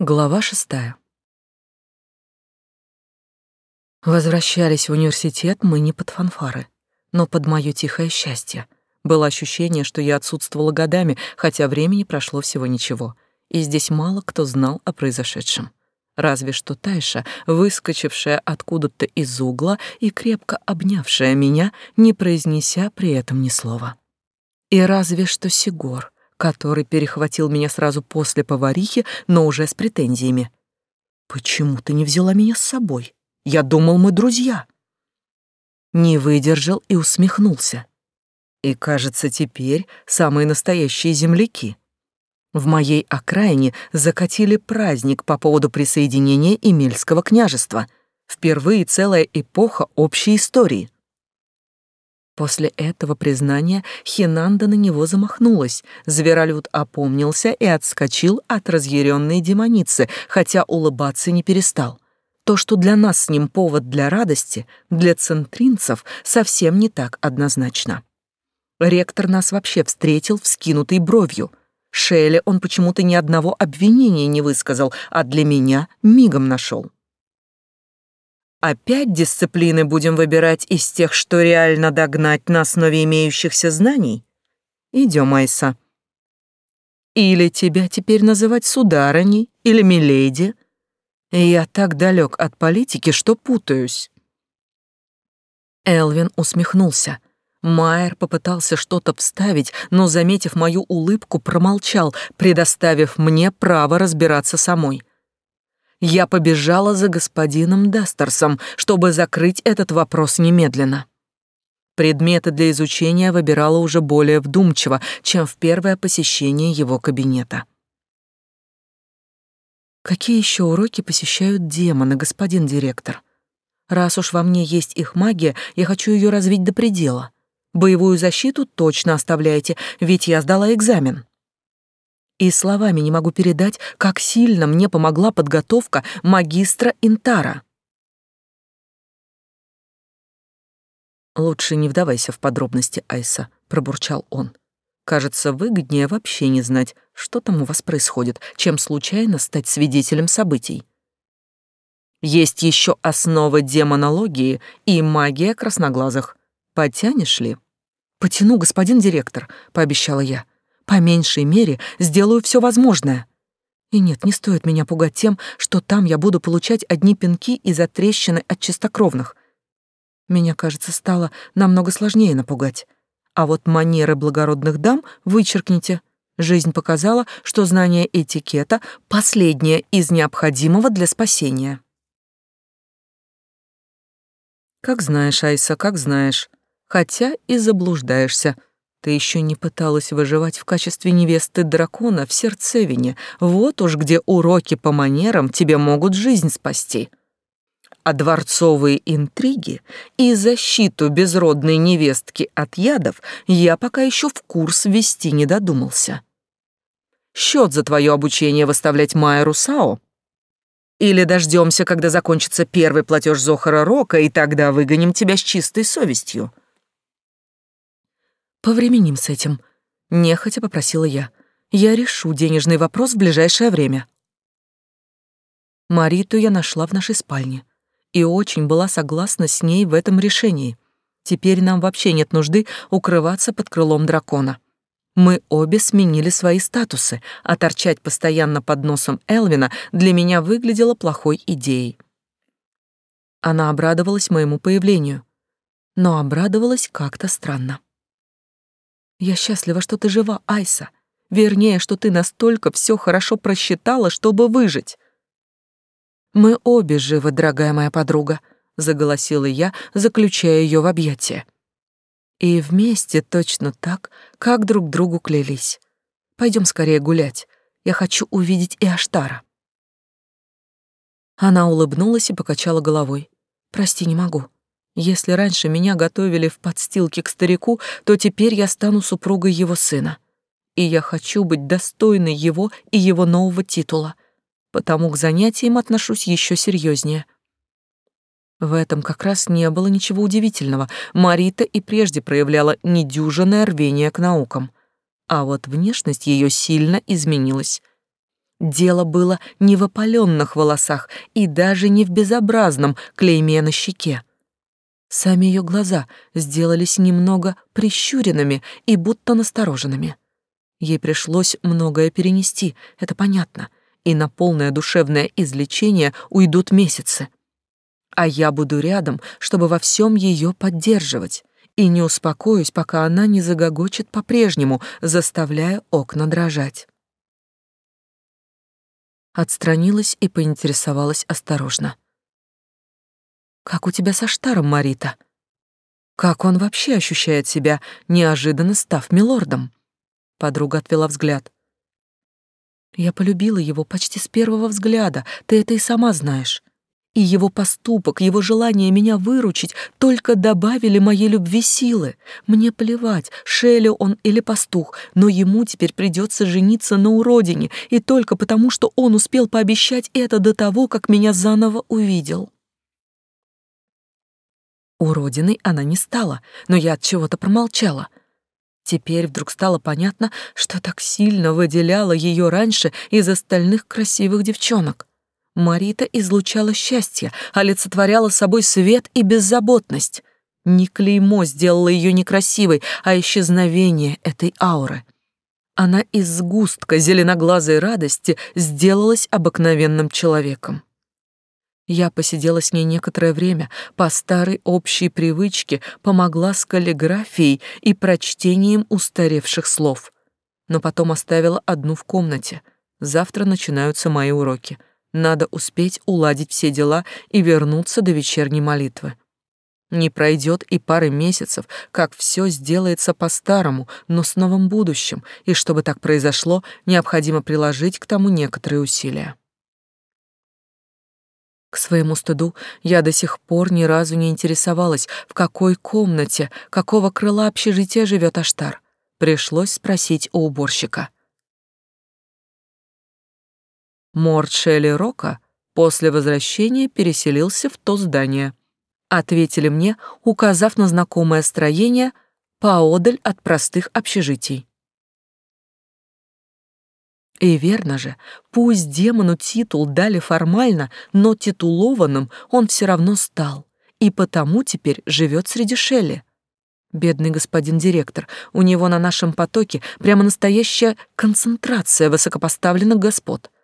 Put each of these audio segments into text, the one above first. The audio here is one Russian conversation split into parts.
Глава шестая. Возвращались в университет мы не под фанфары, но под мое тихое счастье. Было ощущение, что я отсутствовала годами, хотя времени прошло всего ничего, и здесь мало кто знал о произошедшем. Разве что Тайша, выскочившая откуда-то из угла и крепко обнявшая меня, не произнеся при этом ни слова. И разве что Сигор — который перехватил меня сразу после поварихи, но уже с претензиями. «Почему ты не взяла меня с собой? Я думал, мы друзья». Не выдержал и усмехнулся. И, кажется, теперь самые настоящие земляки. В моей окраине закатили праздник по поводу присоединения Эмельского княжества. Впервые целая эпоха общей истории — После этого признания Хинанда на него замахнулась. Зверолюд опомнился и отскочил от разъяренной демоницы, хотя улыбаться не перестал. То, что для нас с ним повод для радости, для центринцев совсем не так однозначно. Ректор нас вообще встретил вскинутой бровью. Шеле он почему-то ни одного обвинения не высказал, а для меня мигом нашел. Опять дисциплины будем выбирать из тех, что реально догнать на основе имеющихся знаний? Идем, Айса. Или тебя теперь называть сударыней или миледи? Я так далек от политики, что путаюсь. Элвин усмехнулся. Майер попытался что-то вставить, но, заметив мою улыбку, промолчал, предоставив мне право разбираться самой я побежала за господином Дастерсом, чтобы закрыть этот вопрос немедленно. Предметы для изучения выбирала уже более вдумчиво, чем в первое посещение его кабинета. Какие еще уроки посещают демоны, господин директор? Раз уж во мне есть их магия, я хочу ее развить до предела. Боевую защиту точно оставляйте, ведь я сдала экзамен и словами не могу передать, как сильно мне помогла подготовка магистра Интара. «Лучше не вдавайся в подробности, Айса», — пробурчал он. «Кажется, выгоднее вообще не знать, что там у вас происходит, чем случайно стать свидетелем событий. Есть еще основа демонологии и магия красноглазых. Потянешь ли?» «Потяну, господин директор», — пообещала я. По меньшей мере сделаю все возможное. И нет, не стоит меня пугать тем, что там я буду получать одни пинки из-за трещины от чистокровных. Меня, кажется, стало намного сложнее напугать. А вот манеры благородных дам вычеркните. Жизнь показала, что знание этикета — последнее из необходимого для спасения. Как знаешь, Айса, как знаешь. Хотя и заблуждаешься, ты еще не пыталась выживать в качестве невесты дракона в сердцевине. Вот уж где уроки по манерам тебе могут жизнь спасти. А дворцовые интриги и защиту безродной невестки от ядов я пока еще в курс вести не додумался. Счет за твое обучение выставлять Майеру Сао? Или дождемся, когда закончится первый платеж Зохара Рока, и тогда выгоним тебя с чистой совестью?» Повременим с этим, нехотя попросила я. Я решу денежный вопрос в ближайшее время. Мариту я нашла в нашей спальне и очень была согласна с ней в этом решении. Теперь нам вообще нет нужды укрываться под крылом дракона. Мы обе сменили свои статусы, а торчать постоянно под носом Элвина для меня выглядело плохой идеей. Она обрадовалась моему появлению, но обрадовалась как-то странно. Я счастлива, что ты жива, Айса. Вернее, что ты настолько все хорошо просчитала, чтобы выжить. Мы обе живы, дорогая моя подруга, заголосила я, заключая ее в объятия. И вместе точно так, как друг другу клялись. Пойдем скорее гулять. Я хочу увидеть и Аштара. Она улыбнулась и покачала головой. Прости, не могу. Если раньше меня готовили в подстилке к старику, то теперь я стану супругой его сына. И я хочу быть достойной его и его нового титула, потому к занятиям отношусь еще серьезнее. В этом как раз не было ничего удивительного. Марита и прежде проявляла недюжинное рвение к наукам. А вот внешность ее сильно изменилась. Дело было не в опаленных волосах и даже не в безобразном клейме на щеке. Сами ее глаза сделались немного прищуренными и будто настороженными. Ей пришлось многое перенести, это понятно, и на полное душевное излечение уйдут месяцы. А я буду рядом, чтобы во всем ее поддерживать, и не успокоюсь, пока она не загогочет по-прежнему, заставляя окна дрожать. Отстранилась и поинтересовалась осторожно. «Как у тебя со Штаром, Марита? Как он вообще ощущает себя, неожиданно став милордом?» Подруга отвела взгляд. «Я полюбила его почти с первого взгляда, ты это и сама знаешь. И его поступок, его желание меня выручить только добавили моей любви силы. Мне плевать, Шелли он или пастух, но ему теперь придется жениться на уродине, и только потому, что он успел пообещать это до того, как меня заново увидел. Уродиной она не стала, но я от чего-то промолчала. Теперь вдруг стало понятно, что так сильно выделяла ее раньше из остальных красивых девчонок. Марита излучала счастье, олицетворяла собой свет и беззаботность. Не клеймо сделало ее некрасивой, а исчезновение этой ауры. Она из сгустка зеленоглазой радости сделалась обыкновенным человеком. Я посидела с ней некоторое время, по старой общей привычке помогла с каллиграфией и прочтением устаревших слов. Но потом оставила одну в комнате. Завтра начинаются мои уроки. Надо успеть уладить все дела и вернуться до вечерней молитвы. Не пройдет и пары месяцев, как все сделается по-старому, но с новым будущим, и чтобы так произошло, необходимо приложить к тому некоторые усилия. Своему стыду я до сих пор ни разу не интересовалась, в какой комнате, какого крыла общежития живет Аштар. Пришлось спросить у уборщика. Морд Шелли Рока после возвращения переселился в то здание. Ответили мне, указав на знакомое строение поодаль от простых общежитий. И верно же, пусть демону титул дали формально, но титулованным он все равно стал, и потому теперь живет среди Шелли. Бедный господин директор, у него на нашем потоке прямо настоящая концентрация высокопоставленных господ —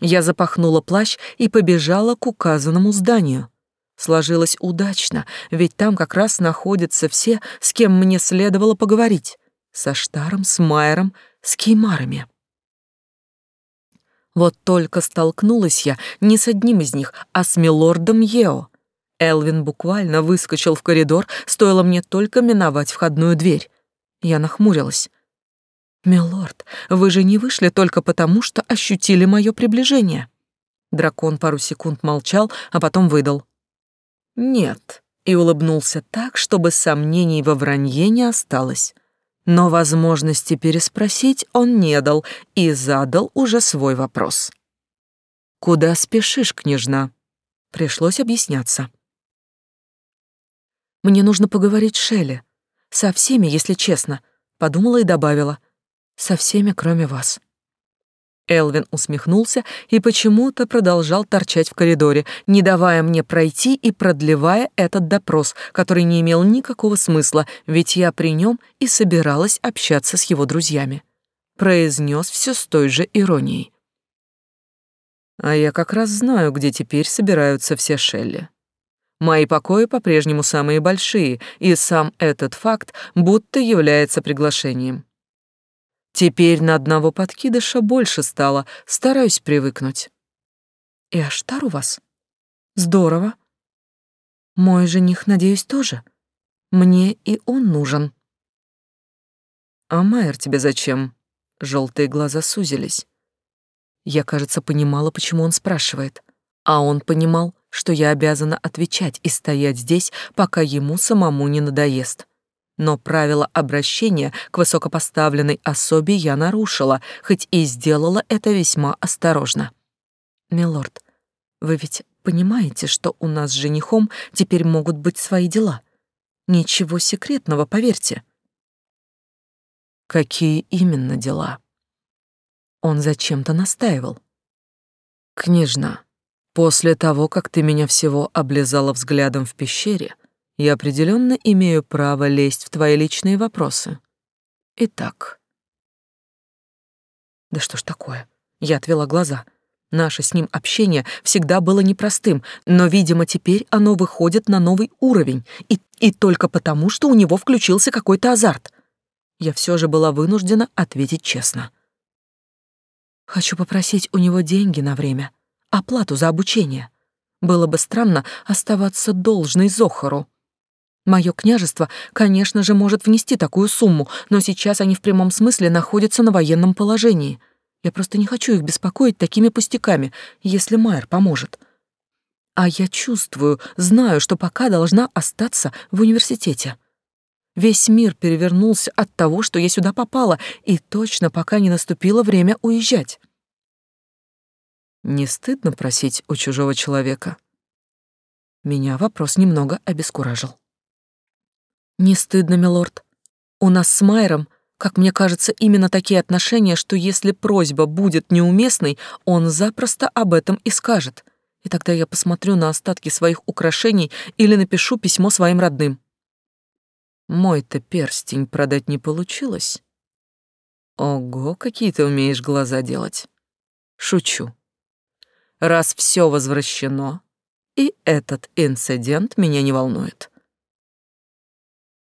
я запахнула плащ и побежала к указанному зданию. Сложилось удачно, ведь там как раз находятся все, с кем мне следовало поговорить. Со Штаром, с Майером, с Кеймарами. Вот только столкнулась я не с одним из них, а с милордом Ео. Элвин буквально выскочил в коридор, стоило мне только миновать входную дверь. Я нахмурилась. «Милорд, вы же не вышли только потому, что ощутили мое приближение». Дракон пару секунд молчал, а потом выдал. «Нет», и улыбнулся так, чтобы сомнений во вранье не осталось. Но возможности переспросить он не дал и задал уже свой вопрос. «Куда спешишь, княжна?» Пришлось объясняться. «Мне нужно поговорить с Шелли. Со всеми, если честно», — подумала и добавила. Со всеми, кроме вас. Элвин усмехнулся и почему-то продолжал торчать в коридоре, не давая мне пройти и продлевая этот допрос, который не имел никакого смысла, ведь я при нем и собиралась общаться с его друзьями. Произнес все с той же иронией. А я как раз знаю, где теперь собираются все Шелли. Мои покои по-прежнему самые большие, и сам этот факт будто является приглашением. Теперь на одного подкидыша больше стало, стараюсь привыкнуть. И Аштар у вас? Здорово. Мой жених, надеюсь, тоже. Мне и он нужен. А Майер тебе зачем? Желтые глаза сузились. Я, кажется, понимала, почему он спрашивает. А он понимал, что я обязана отвечать и стоять здесь, пока ему самому не надоест но правила обращения к высокопоставленной особе я нарушила, хоть и сделала это весьма осторожно. «Милорд, вы ведь понимаете, что у нас с женихом теперь могут быть свои дела? Ничего секретного, поверьте». «Какие именно дела?» Он зачем-то настаивал. «Княжна, после того, как ты меня всего облизала взглядом в пещере, я определенно имею право лезть в твои личные вопросы. Итак...» «Да что ж такое?» Я отвела глаза. Наше с ним общение всегда было непростым, но, видимо, теперь оно выходит на новый уровень, и, и только потому, что у него включился какой-то азарт. Я все же была вынуждена ответить честно. Хочу попросить у него деньги на время, оплату за обучение. Было бы странно оставаться должной Зохару. Мое княжество, конечно же, может внести такую сумму, но сейчас они в прямом смысле находятся на военном положении. Я просто не хочу их беспокоить такими пустяками, если Майер поможет. А я чувствую, знаю, что пока должна остаться в университете. Весь мир перевернулся от того, что я сюда попала, и точно пока не наступило время уезжать. Не стыдно просить у чужого человека? Меня вопрос немного обескуражил. Не стыдно, милорд. У нас с Майером, как мне кажется, именно такие отношения, что если просьба будет неуместной, он запросто об этом и скажет. И тогда я посмотрю на остатки своих украшений или напишу письмо своим родным. Мой-то перстень продать не получилось. Ого, какие ты умеешь глаза делать. Шучу. Раз все возвращено, и этот инцидент меня не волнует.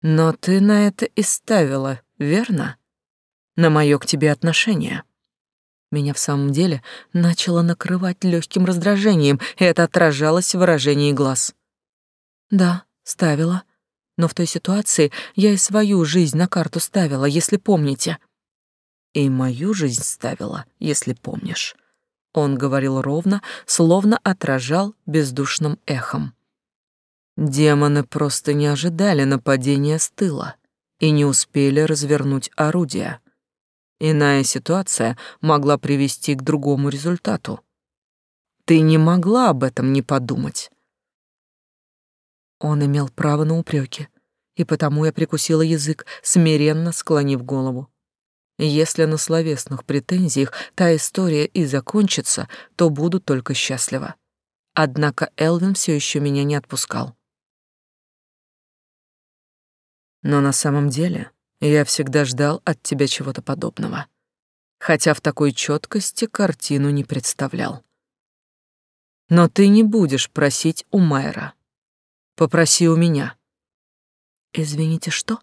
Но ты на это и ставила, верно? На мое к тебе отношение. Меня в самом деле начало накрывать легким раздражением, и это отражалось в выражении глаз. Да, ставила но в той ситуации я и свою жизнь на карту ставила, если помните. И мою жизнь ставила, если помнишь. Он говорил ровно, словно отражал бездушным эхом. Демоны просто не ожидали нападения с тыла и не успели развернуть орудия. Иная ситуация могла привести к другому результату. Ты не могла об этом не подумать. Он имел право на упреки, и потому я прикусила язык, смиренно склонив голову. Если на словесных претензиях та история и закончится, то буду только счастлива. Однако Элвин все еще меня не отпускал. Но на самом деле я всегда ждал от тебя чего-то подобного, хотя в такой четкости картину не представлял. Но ты не будешь просить у Майера. Попроси у меня. Извините, что?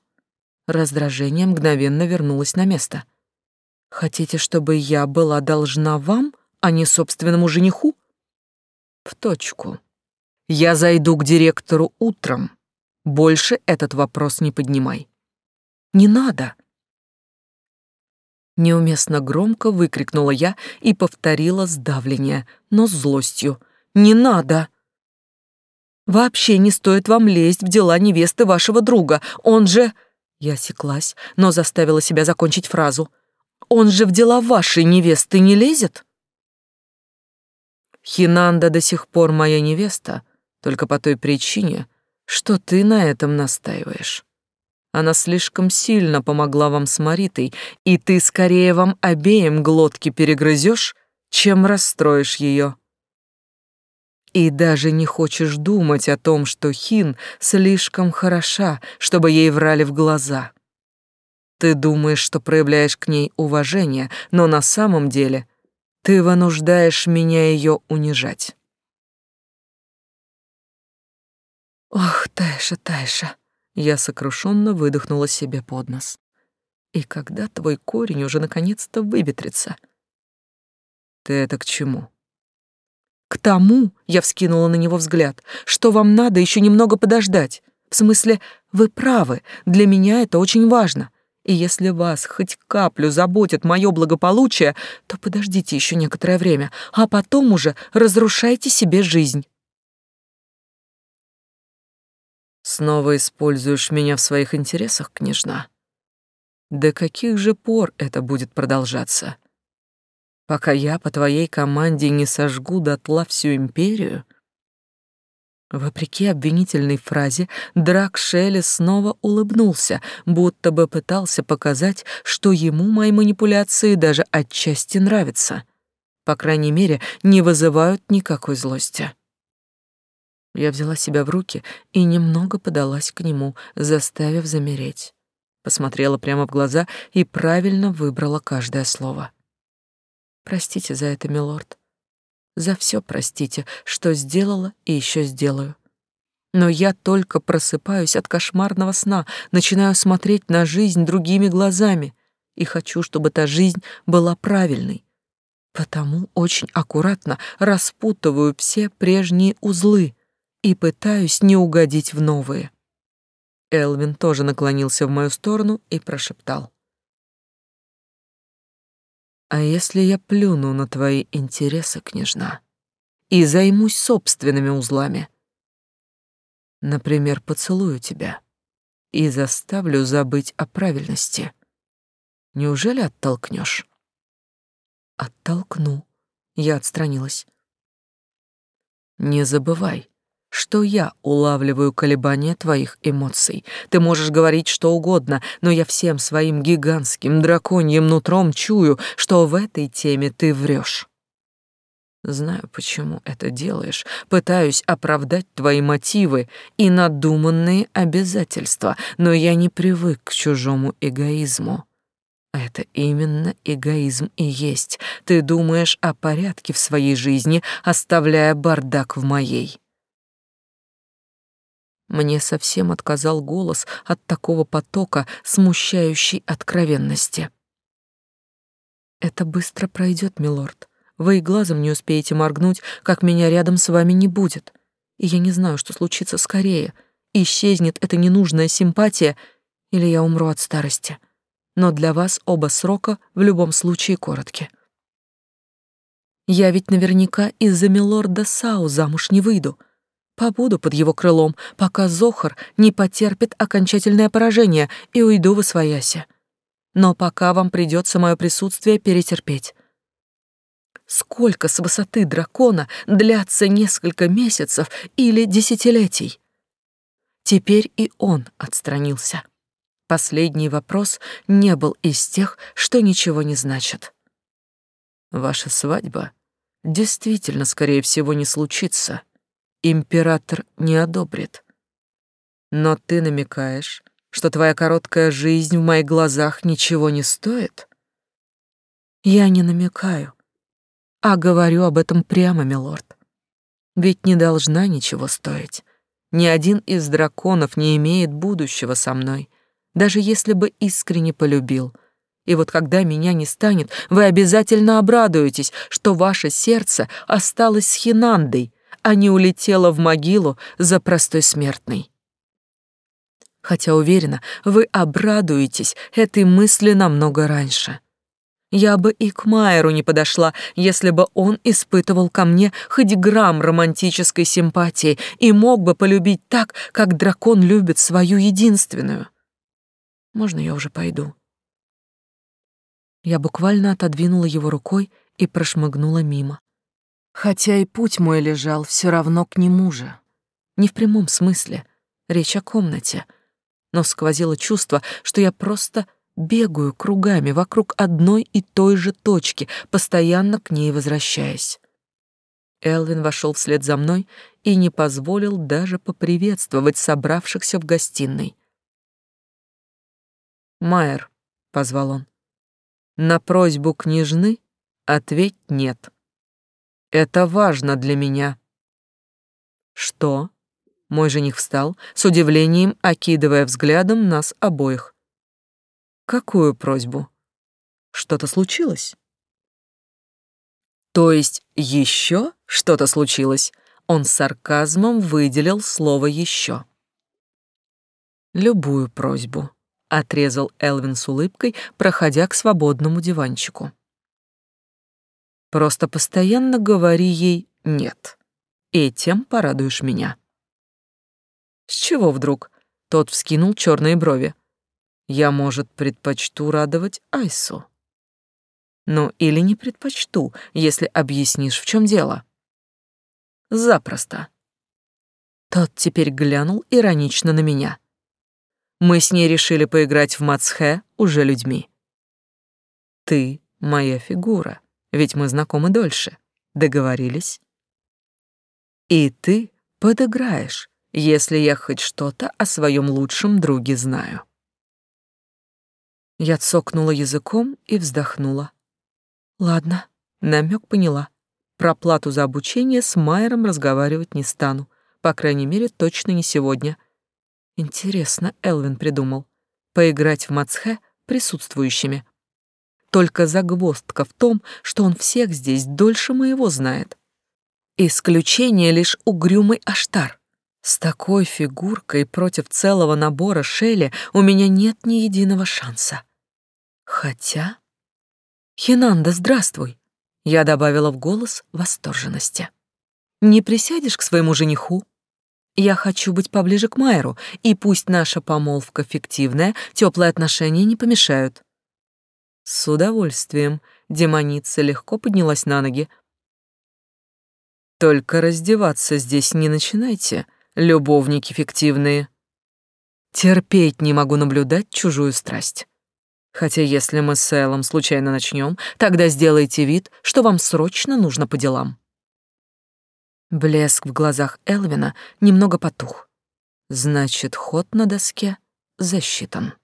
Раздражение мгновенно вернулось на место. Хотите, чтобы я была должна вам, а не собственному жениху? В точку. Я зайду к директору утром. Больше этот вопрос не поднимай. Не надо. Неуместно громко выкрикнула я и повторила сдавление, но с злостью. «Не надо!» Вообще не стоит вам лезть в дела невесты вашего друга. Он же...» Я осеклась, но заставила себя закончить фразу. «Он же в дела вашей невесты не лезет?» «Хинанда до сих пор моя невеста, только по той причине, что ты на этом настаиваешь. Она слишком сильно помогла вам с Маритой, и ты скорее вам обеим глотки перегрызешь, чем расстроишь ее. И даже не хочешь думать о том, что Хин слишком хороша, чтобы ей врали в глаза. Ты думаешь, что проявляешь к ней уважение, но на самом деле ты вынуждаешь меня ее унижать. Ох, Тайша, Тайша, я сокрушенно выдохнула себе под нос. И когда твой корень уже наконец-то выветрится? Ты это к чему? К тому, я вскинула на него взгляд, что вам надо еще немного подождать. В смысле, вы правы, для меня это очень важно. И если вас хоть каплю заботит мое благополучие, то подождите еще некоторое время, а потом уже разрушайте себе жизнь. Снова используешь меня в своих интересах, княжна? До каких же пор это будет продолжаться? пока я по твоей команде не сожгу дотла всю империю? Вопреки обвинительной фразе, Драк Шелли снова улыбнулся, будто бы пытался показать, что ему мои манипуляции даже отчасти нравятся. По крайней мере, не вызывают никакой злости. Я взяла себя в руки и немного подалась к нему, заставив замереть. Посмотрела прямо в глаза и правильно выбрала каждое слово. Простите за это, милорд. За все простите, что сделала и еще сделаю. Но я только просыпаюсь от кошмарного сна, начинаю смотреть на жизнь другими глазами и хочу, чтобы та жизнь была правильной. Потому очень аккуратно распутываю все прежние узлы и пытаюсь не угодить в новые. Элвин тоже наклонился в мою сторону и прошептал. А если я плюну на твои интересы, княжна, и займусь собственными узлами? Например, поцелую тебя и заставлю забыть о правильности. Неужели оттолкнешь? Оттолкну. Я отстранилась. Не забывай, что я улавливаю колебания твоих эмоций. Ты можешь говорить что угодно, но я всем своим гигантским драконьим нутром чую, что в этой теме ты врешь. Знаю, почему это делаешь. Пытаюсь оправдать твои мотивы и надуманные обязательства, но я не привык к чужому эгоизму. Это именно эгоизм и есть. Ты думаешь о порядке в своей жизни, оставляя бардак в моей. Мне совсем отказал голос от такого потока смущающей откровенности. Это быстро пройдет, милорд. Вы и глазом не успеете моргнуть, как меня рядом с вами не будет. И я не знаю, что случится скорее. Исчезнет эта ненужная симпатия, или я умру от старости. Но для вас оба срока в любом случае коротки. Я ведь наверняка из-за милорда Сау замуж не выйду — Побуду под его крылом, пока Зохар не потерпит окончательное поражение и уйду в освояси. Но пока вам придется мое присутствие перетерпеть. Сколько с высоты дракона длятся несколько месяцев или десятилетий? Теперь и он отстранился. Последний вопрос не был из тех, что ничего не значит. Ваша свадьба действительно, скорее всего, не случится император не одобрит. Но ты намекаешь, что твоя короткая жизнь в моих глазах ничего не стоит? Я не намекаю, а говорю об этом прямо, милорд. Ведь не должна ничего стоить. Ни один из драконов не имеет будущего со мной, даже если бы искренне полюбил. И вот когда меня не станет, вы обязательно обрадуетесь, что ваше сердце осталось с Хинандой, а не улетела в могилу за простой смертной. Хотя уверена, вы обрадуетесь этой мысли намного раньше. Я бы и к Майеру не подошла, если бы он испытывал ко мне хоть грамм романтической симпатии и мог бы полюбить так, как дракон любит свою единственную. Можно я уже пойду? Я буквально отодвинула его рукой и прошмыгнула мимо. Хотя и путь мой лежал все равно к нему же. Не в прямом смысле, речь о комнате, но сквозило чувство, что я просто бегаю кругами вокруг одной и той же точки, постоянно к ней возвращаясь. Элвин вошел вслед за мной и не позволил даже поприветствовать собравшихся в гостиной. «Майер», — позвал он, — «на просьбу княжны ответь нет». Это важно для меня. Что? Мой жених встал, с удивлением окидывая взглядом нас обоих. Какую просьбу? Что-то случилось? То есть еще что-то случилось? Он с сарказмом выделил слово еще. Любую просьбу, отрезал Элвин с улыбкой, проходя к свободному диванчику. Просто постоянно говори ей «нет», и тем порадуешь меня». «С чего вдруг?» — тот вскинул черные брови. «Я, может, предпочту радовать Айсу». «Ну, или не предпочту, если объяснишь, в чем дело». «Запросто». Тот теперь глянул иронично на меня. Мы с ней решили поиграть в Мацхэ уже людьми. Ты моя фигура, ведь мы знакомы дольше. Договорились? И ты подыграешь, если я хоть что-то о своем лучшем друге знаю. Я цокнула языком и вздохнула. Ладно, намек поняла. Про плату за обучение с Майером разговаривать не стану. По крайней мере, точно не сегодня. Интересно, Элвин придумал. Поиграть в Мацхе присутствующими. Только загвоздка в том, что он всех здесь дольше моего знает. Исключение лишь угрюмый Аштар. С такой фигуркой против целого набора Шелли у меня нет ни единого шанса. Хотя... «Хинанда, здравствуй!» Я добавила в голос восторженности. «Не присядешь к своему жениху?» «Я хочу быть поближе к Майеру, и пусть наша помолвка фиктивная, теплые отношения не помешают». С удовольствием демоница легко поднялась на ноги. «Только раздеваться здесь не начинайте, любовники фиктивные. Терпеть не могу наблюдать чужую страсть». Хотя если мы с Эллом случайно начнем, тогда сделайте вид, что вам срочно нужно по делам. Блеск в глазах Элвина немного потух. Значит, ход на доске засчитан.